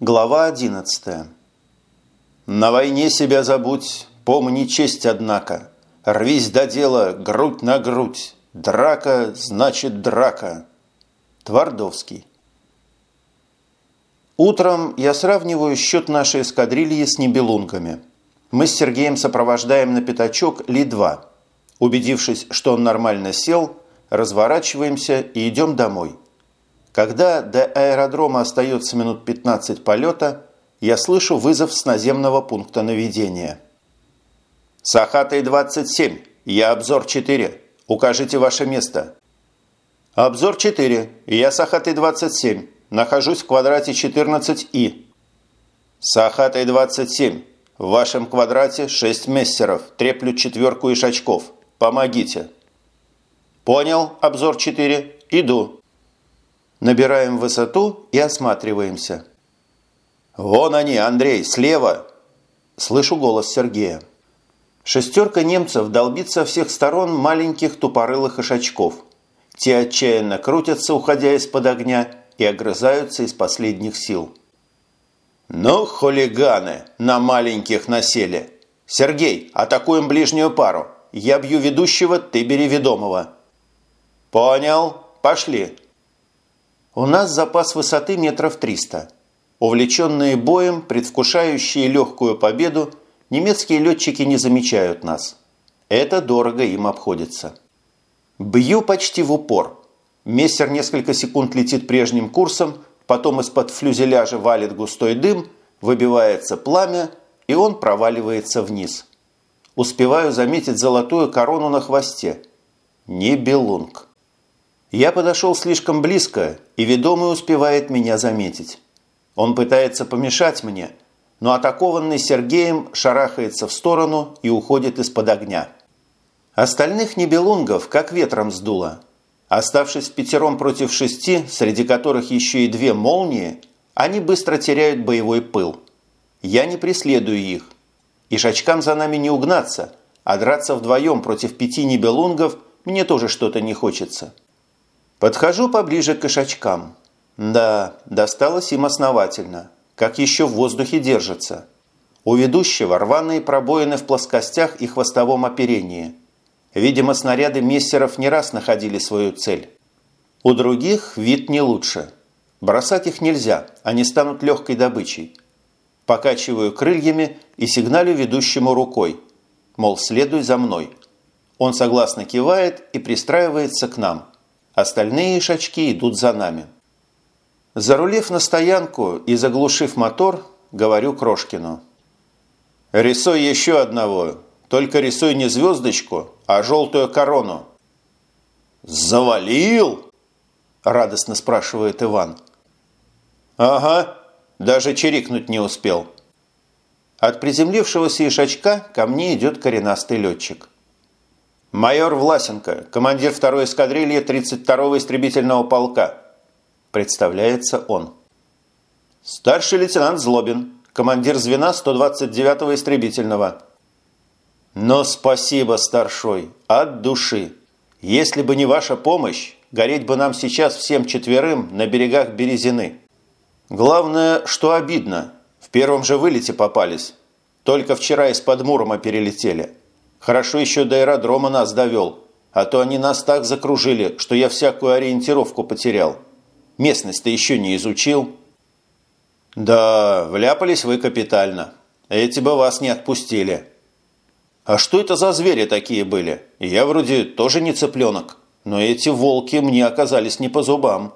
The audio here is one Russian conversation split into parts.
Глава 11. На войне себя забудь, помни честь, однако. Рвись до дела, грудь на грудь. Драка значит драка. Твардовский. Утром я сравниваю счет нашей эскадрильи с небелунгами. Мы с Сергеем сопровождаем на пятачок Ли-2. Убедившись, что он нормально сел, разворачиваемся и идем домой. Когда до аэродрома остается минут 15 полета, я слышу вызов с наземного пункта наведения. «Сахатой-27, я обзор 4. Укажите ваше место». «Обзор 4, я Сахатой-27. Нахожусь в квадрате 14И». «Сахатой-27, в вашем квадрате 6 мессеров, треплю четверку ишачков. Помогите». «Понял, обзор 4. Иду». Набираем высоту и осматриваемся. «Вон они, Андрей, слева!» Слышу голос Сергея. Шестерка немцев долбит со всех сторон маленьких тупорылых ишачков. Те отчаянно крутятся, уходя из-под огня, и огрызаются из последних сил. «Ну, хулиганы, на маленьких насели! Сергей, атакуем ближнюю пару. Я бью ведущего, ты бери ведомого». «Понял. Пошли». У нас запас высоты метров триста. Увлеченные боем, предвкушающие легкую победу, немецкие летчики не замечают нас. Это дорого им обходится. Бью почти в упор. Мессер несколько секунд летит прежним курсом, потом из-под флюзеляжа валит густой дым, выбивается пламя, и он проваливается вниз. Успеваю заметить золотую корону на хвосте. Не белунг. Я подошел слишком близко, и ведомый успевает меня заметить. Он пытается помешать мне, но атакованный Сергеем шарахается в сторону и уходит из-под огня. Остальных небелунгов как ветром сдуло. Оставшись пятером против шести, среди которых еще и две молнии, они быстро теряют боевой пыл. Я не преследую их. И шачкам за нами не угнаться, а драться вдвоем против пяти небелунгов мне тоже что-то не хочется. Подхожу поближе к кошачкам. Да, досталось им основательно. Как еще в воздухе держится. У ведущего рваные пробоины в плоскостях и хвостовом оперении. Видимо, снаряды мессеров не раз находили свою цель. У других вид не лучше. Бросать их нельзя, они станут легкой добычей. Покачиваю крыльями и сигналю ведущему рукой. Мол, следуй за мной. Он согласно кивает и пристраивается к нам – Остальные шачки идут за нами. Зарулив на стоянку и заглушив мотор, говорю Крошкину. «Рисуй еще одного, только рисуй не звездочку, а желтую корону». «Завалил?» – радостно спрашивает Иван. «Ага, даже чирикнуть не успел». От приземлившегося ишачка ко мне идет коренастый летчик. «Майор Власенко, командир второй эскадрильи 32-го истребительного полка», – представляется он. «Старший лейтенант Злобин, командир звена 129-го истребительного». «Но спасибо, старшой, от души. Если бы не ваша помощь, гореть бы нам сейчас всем четверым на берегах Березины. Главное, что обидно, в первом же вылете попались. Только вчера из-под Мурома перелетели». Хорошо еще до аэродрома нас довел, а то они нас так закружили, что я всякую ориентировку потерял. Местность-то еще не изучил». «Да, вляпались вы капитально. Эти бы вас не отпустили». «А что это за звери такие были? Я вроде тоже не цыпленок, но эти волки мне оказались не по зубам».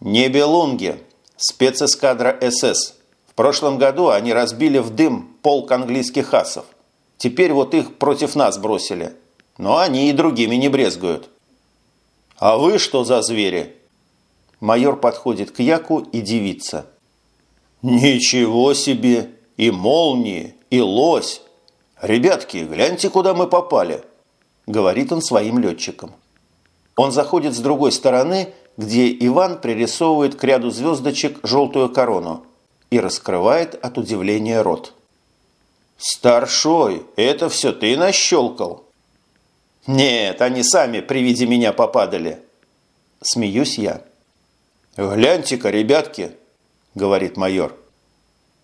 «Небелунги. Спецэскадра СС. В прошлом году они разбили в дым полк английских асов. Теперь вот их против нас бросили. Но они и другими не брезгуют. А вы что за звери? Майор подходит к Яку и девица. Ничего себе! И молнии, и лось! Ребятки, гляньте, куда мы попали! Говорит он своим летчикам. Он заходит с другой стороны, где Иван пририсовывает к ряду звездочек желтую корону и раскрывает от удивления рот. «Старшой, это все ты нащелкал?» «Нет, они сами при виде меня попадали». Смеюсь я. «Гляньте-ка, ребятки, – говорит майор.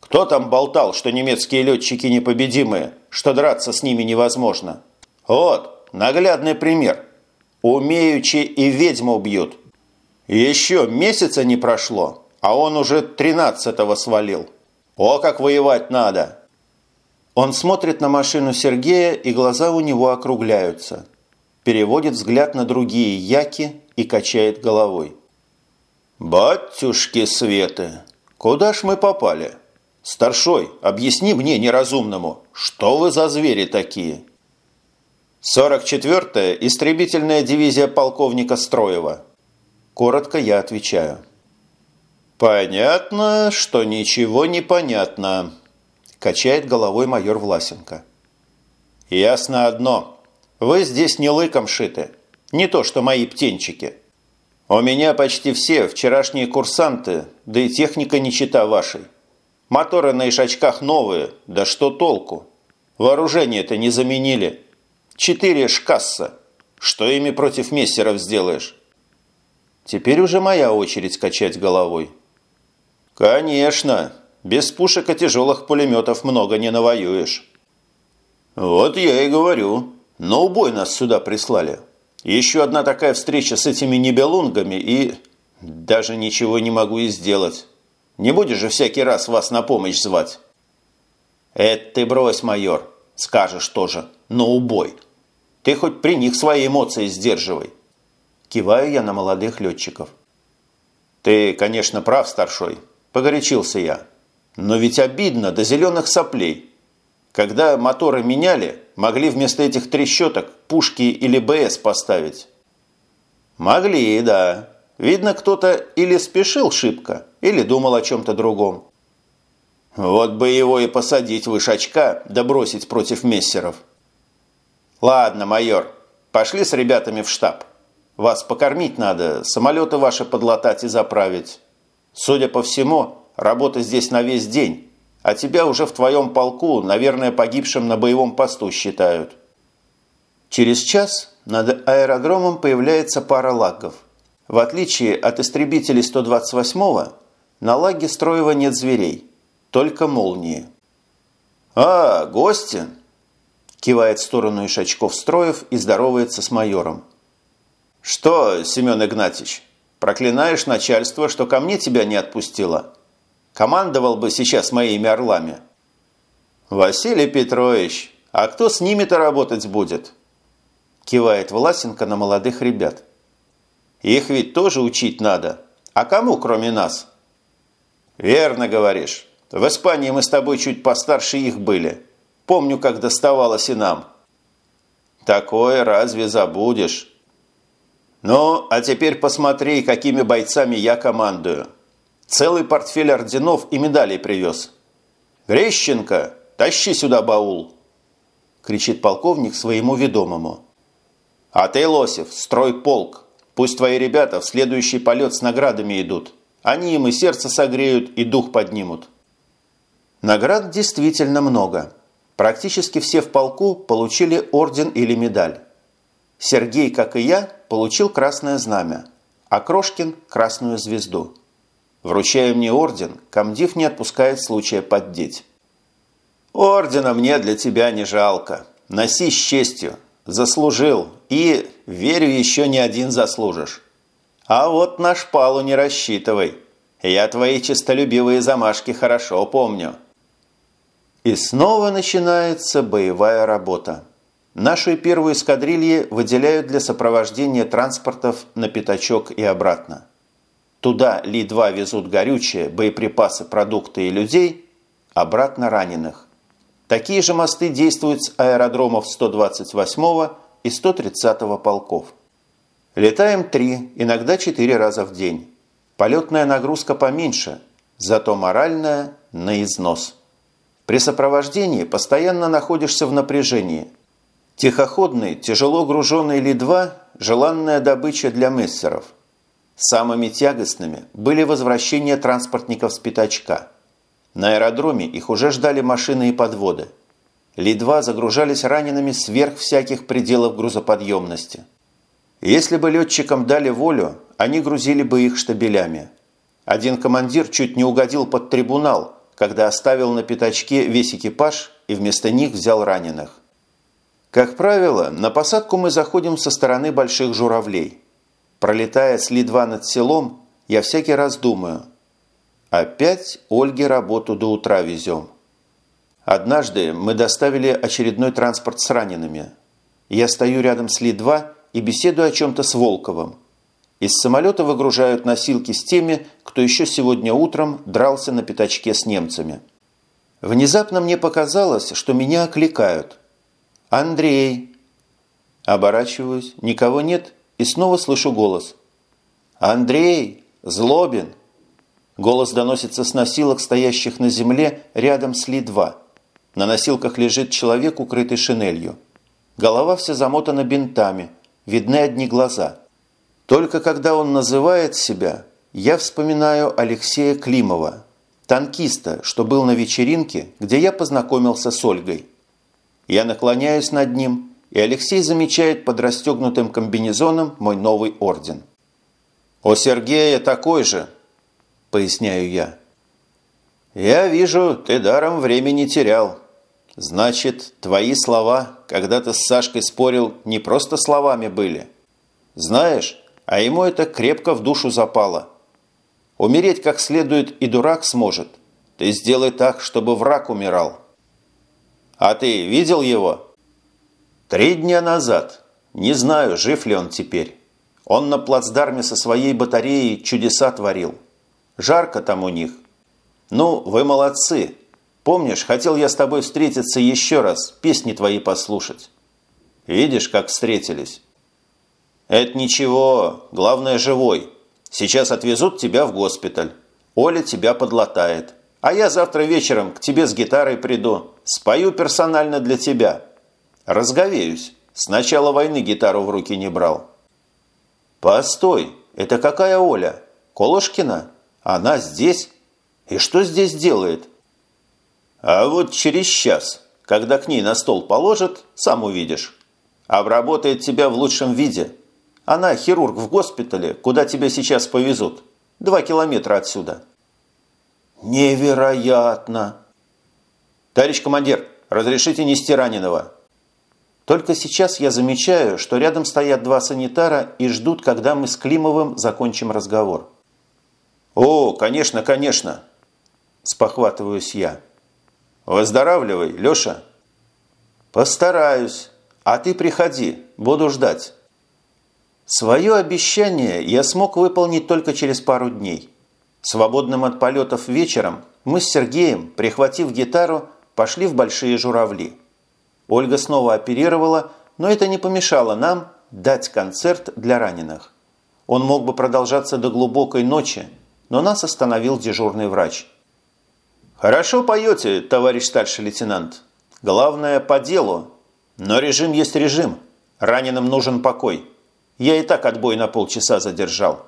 «Кто там болтал, что немецкие летчики непобедимые, что драться с ними невозможно? Вот, наглядный пример. Умеючи и ведьму убьют. Еще месяца не прошло, а он уже тринадцатого свалил. О, как воевать надо!» Он смотрит на машину Сергея, и глаза у него округляются. Переводит взгляд на другие яки и качает головой. «Батюшки Светы, куда ж мы попали? Старшой, объясни мне, неразумному, что вы за звери такие?» 44-я истребительная дивизия полковника Строева. Коротко я отвечаю. «Понятно, что ничего не понятно», – качает головой майор Власенко. «Ясно одно. Вы здесь не лыком шиты. Не то, что мои птенчики. У меня почти все вчерашние курсанты, да и техника не чита вашей. Моторы на ишачках новые, да что толку? Вооружение-то не заменили. Четыре шкасса. Что ими против мессеров сделаешь? Теперь уже моя очередь качать головой. Конечно, без пушек и тяжелых пулеметов много не навоюешь. Вот я и говорю. На убой нас сюда прислали. Еще одна такая встреча с этими небелунгами и... Даже ничего не могу и сделать. Не будешь же всякий раз вас на помощь звать? Это ты брось, майор. Скажешь тоже. На убой. Ты хоть при них свои эмоции сдерживай. Киваю я на молодых летчиков. Ты, конечно, прав, старшой. Погорячился я. Но ведь обидно до зеленых соплей. Когда моторы меняли, могли вместо этих трещоток пушки или БС поставить. Могли, да. Видно, кто-то или спешил шибко, или думал о чем-то другом. Вот бы его и посадить выше очка, да бросить против мессеров. Ладно, майор, пошли с ребятами в штаб. Вас покормить надо, самолеты ваши подлатать и заправить. Судя по всему, работа здесь на весь день а тебя уже в твоем полку, наверное, погибшим на боевом посту считают. Через час над аэродромом появляется пара лагов. В отличие от истребителей 128-го, на лаге Строева нет зверей, только молнии. «А, гости!» – кивает в сторону Ишачков Строев и здоровается с майором. «Что, Семен Игнатьевич, проклинаешь начальство, что ко мне тебя не отпустило?» Командовал бы сейчас моими орлами. Василий Петрович, а кто с ними-то работать будет? Кивает Власенко на молодых ребят. Их ведь тоже учить надо. А кому, кроме нас? Верно говоришь. В Испании мы с тобой чуть постарше их были. Помню, как доставалось и нам. Такое разве забудешь? Ну, а теперь посмотри, какими бойцами я командую. Целый портфель орденов и медалей привез. «Грещенко, тащи сюда баул!» кричит полковник своему ведомому. «А ты, Лосев, строй полк. Пусть твои ребята в следующий полет с наградами идут. Они им и сердце согреют, и дух поднимут». Наград действительно много. Практически все в полку получили орден или медаль. Сергей, как и я, получил красное знамя, а Крошкин – красную звезду. Вручая мне орден, комдив не отпускает случая поддеть. «Ордена мне для тебя не жалко. Носи с честью. Заслужил. И, верю, еще не один заслужишь. А вот на шпалу не рассчитывай. Я твои честолюбивые замашки хорошо помню». И снова начинается боевая работа. Нашу первую эскадрильи выделяют для сопровождения транспортов на пятачок и обратно. Туда Ли-2 везут горючее, боеприпасы, продукты и людей, обратно раненых. Такие же мосты действуют с аэродромов 128 и 130 полков. Летаем три, иногда четыре раза в день. Полетная нагрузка поменьше, зато моральная – на износ. При сопровождении постоянно находишься в напряжении. Тихоходный, тяжело груженный Ли-2 – желанная добыча для мессеров. Самыми тягостными были возвращения транспортников с пятачка. На аэродроме их уже ждали машины и подводы. Ли-2 загружались ранеными сверх всяких пределов грузоподъемности. Если бы летчикам дали волю, они грузили бы их штабелями. Один командир чуть не угодил под трибунал, когда оставил на пятачке весь экипаж и вместо них взял раненых. Как правило, на посадку мы заходим со стороны больших журавлей. Пролетая с Ли-2 над селом, я всякий раз думаю, опять Ольге работу до утра везем. Однажды мы доставили очередной транспорт с ранеными. Я стою рядом с Ли-2 и беседую о чем-то с Волковым. Из самолета выгружают носилки с теми, кто еще сегодня утром дрался на пятачке с немцами. Внезапно мне показалось, что меня окликают. «Андрей!» Оборачиваюсь, никого нет, и снова слышу голос. «Андрей! Злобин!» Голос доносится с носилок, стоящих на земле рядом с Ли-2. На носилках лежит человек, укрытый шинелью. Голова вся замотана бинтами, видны одни глаза – только когда он называет себя, я вспоминаю Алексея Климова, танкиста, что был на вечеринке, где я познакомился с Ольгой. Я наклоняюсь над ним, и Алексей замечает под расстегнутым комбинезоном мой новый орден. «У Сергея такой же», – поясняю я. «Я вижу, ты даром времени терял. Значит, твои слова, когда ты с Сашкой спорил, не просто словами были. Знаешь, а ему это крепко в душу запало. Умереть как следует и дурак сможет. Ты сделай так, чтобы враг умирал. А ты видел его? Три дня назад. Не знаю, жив ли он теперь. Он на плацдарме со своей батареей чудеса творил. Жарко там у них. Ну, вы молодцы. Помнишь, хотел я с тобой встретиться еще раз, песни твои послушать. Видишь, как встретились. «Это ничего, главное живой. Сейчас отвезут тебя в госпиталь. Оля тебя подлатает. А я завтра вечером к тебе с гитарой приду. Спою персонально для тебя. Разговеюсь. С начала войны гитару в руки не брал». «Постой, это какая Оля? Колышкина? Она здесь? И что здесь делает?» «А вот через час, когда к ней на стол положат, сам увидишь. Обработает тебя в лучшем виде». Она хирург в госпитале, куда тебя сейчас повезут. Два километра отсюда». «Невероятно!» «Товарищ командир, разрешите нести раненого?» Только сейчас я замечаю, что рядом стоят два санитара и ждут, когда мы с Климовым закончим разговор. «О, конечно, конечно!» – спохватываюсь я. «Выздоравливай, Леша!» «Постараюсь. А ты приходи, буду ждать». Свое обещание я смог выполнить только через пару дней. Свободным от полетов вечером мы с Сергеем, прихватив гитару, пошли в Большие Журавли. Ольга снова оперировала, но это не помешало нам дать концерт для раненых. Он мог бы продолжаться до глубокой ночи, но нас остановил дежурный врач. «Хорошо поете, товарищ старший лейтенант. Главное, по делу. Но режим есть режим. Раненым нужен покой». Я и так отбой на полчаса задержал.